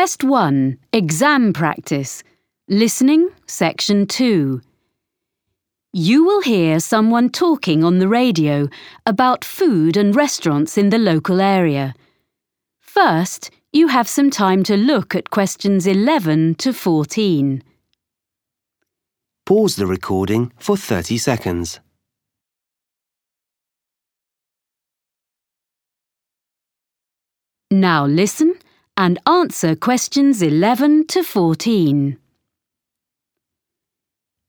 Test 1 Exam Practice Listening Section 2 You will hear someone talking on the radio about food and restaurants in the local area. First, you have some time to look at questions 11 to 14. Pause the recording for 30 seconds. Now listen and answer questions 11 to 14.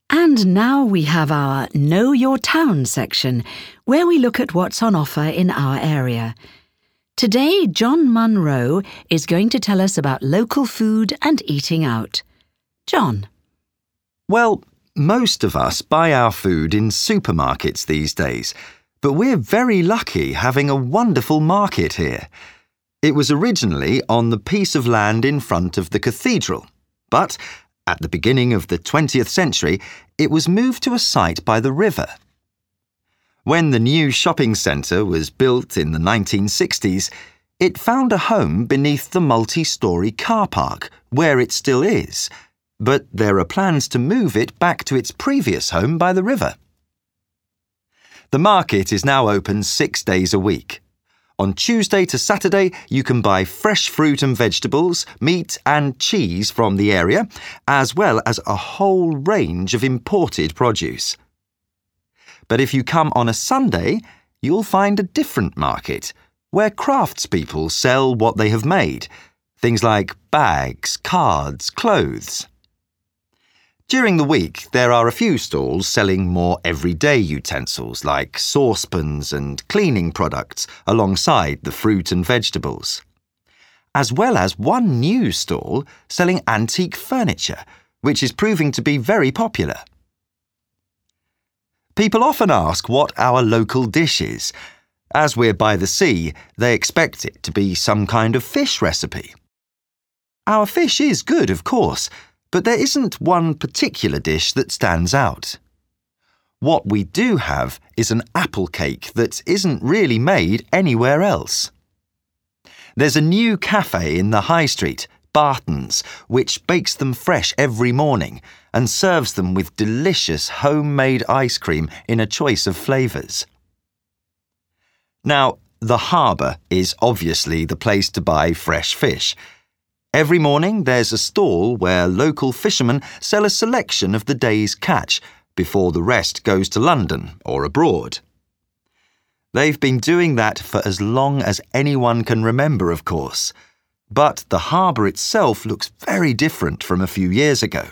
And now we have our Know Your Town section, where we look at what's on offer in our area. Today, John Munro is going to tell us about local food and eating out. John. Well, most of us buy our food in supermarkets these days, but we're very lucky having a wonderful market here. It was originally on the piece of land in front of the cathedral, but at the beginning of the 20th century, it was moved to a site by the river. When the new shopping centre was built in the 1960s, it found a home beneath the multi story car park, where it still is, but there are plans to move it back to its previous home by the river. The market is now open six days a week. On Tuesday to Saturday, you can buy fresh fruit and vegetables, meat and cheese from the area, as well as a whole range of imported produce. But if you come on a Sunday, you'll find a different market where craftspeople sell what they have made things like bags, cards, clothes. During the week, there are a few stalls selling more everyday utensils like saucepans and cleaning products alongside the fruit and vegetables. As well as one new stall selling antique furniture, which is proving to be very popular. People often ask what our local dish is. As we're by the sea, they expect it to be some kind of fish recipe. Our fish is good, of course but there isn't one particular dish that stands out. What we do have is an apple cake that isn't really made anywhere else. There's a new cafe in the high street, Barton's, which bakes them fresh every morning and serves them with delicious homemade ice cream in a choice of flavours. Now, the harbour is obviously the place to buy fresh fish Every morning there's a stall where local fishermen sell a selection of the day's catch before the rest goes to London or abroad. They've been doing that for as long as anyone can remember, of course, but the harbour itself looks very different from a few years ago.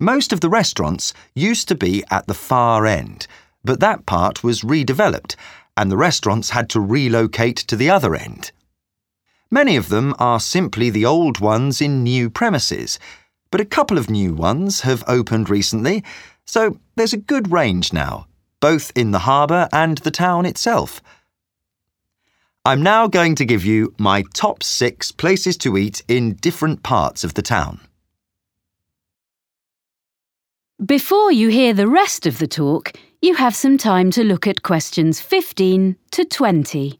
Most of the restaurants used to be at the far end, but that part was redeveloped and the restaurants had to relocate to the other end. Many of them are simply the old ones in new premises, but a couple of new ones have opened recently, so there's a good range now, both in the harbour and the town itself. I'm now going to give you my top six places to eat in different parts of the town. Before you hear the rest of the talk, you have some time to look at questions 15 to 20.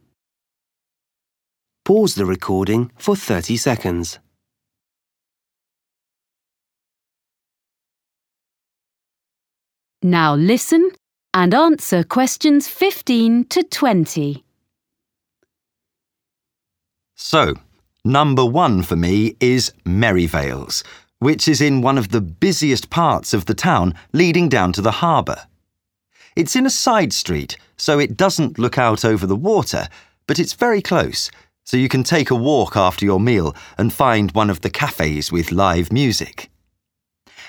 Pause the recording for 30 seconds. Now listen and answer questions 15 to 20. So, number one for me is Merivale's, which is in one of the busiest parts of the town leading down to the harbour. It's in a side street, so it doesn't look out over the water, but it's very close so you can take a walk after your meal and find one of the cafes with live music.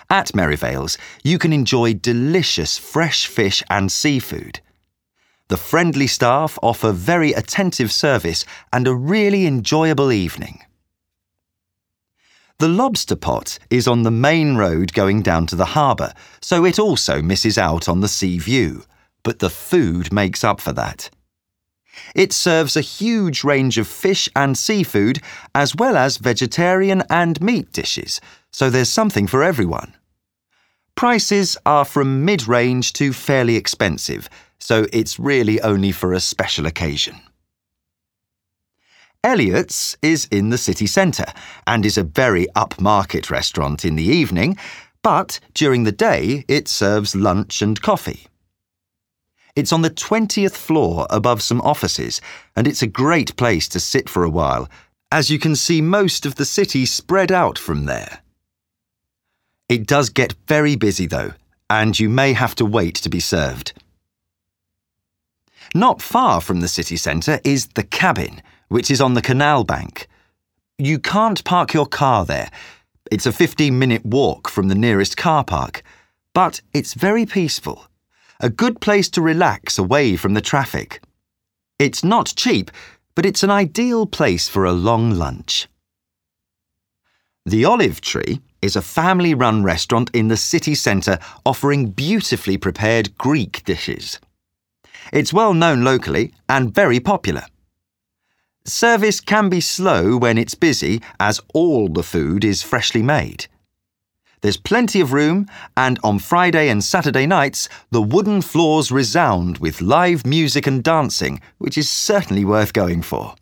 At Merivale's, you can enjoy delicious fresh fish and seafood. The friendly staff offer very attentive service and a really enjoyable evening. The lobster pot is on the main road going down to the harbour, so it also misses out on the sea view, but the food makes up for that. It serves a huge range of fish and seafood, as well as vegetarian and meat dishes, so there's something for everyone. Prices are from mid range to fairly expensive, so it's really only for a special occasion. Elliot's is in the city centre and is a very upmarket restaurant in the evening, but during the day it serves lunch and coffee. It's on the 20th floor above some offices, and it's a great place to sit for a while, as you can see most of the city spread out from there. It does get very busy though, and you may have to wait to be served. Not far from the city centre is the cabin, which is on the canal bank. You can't park your car there. It's a 15 minute walk from the nearest car park, but it's very peaceful. A good place to relax away from the traffic. It's not cheap, but it's an ideal place for a long lunch. The Olive Tree is a family run restaurant in the city centre offering beautifully prepared Greek dishes. It's well known locally and very popular. Service can be slow when it's busy, as all the food is freshly made. There's plenty of room, and on Friday and Saturday nights, the wooden floors resound with live music and dancing, which is certainly worth going for.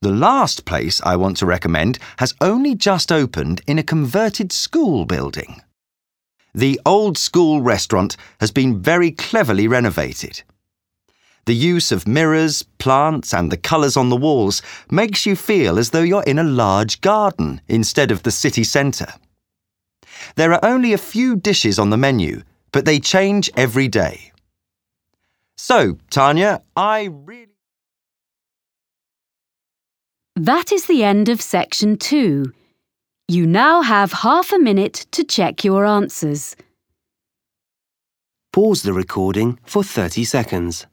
The last place I want to recommend has only just opened in a converted school building. The old school restaurant has been very cleverly renovated. The use of mirrors, plants, and the colours on the walls makes you feel as though you're in a large garden instead of the city centre. There are only a few dishes on the menu, but they change every day. So, Tanya, I really. That is the end of section two. You now have half a minute to check your answers. Pause the recording for 30 seconds.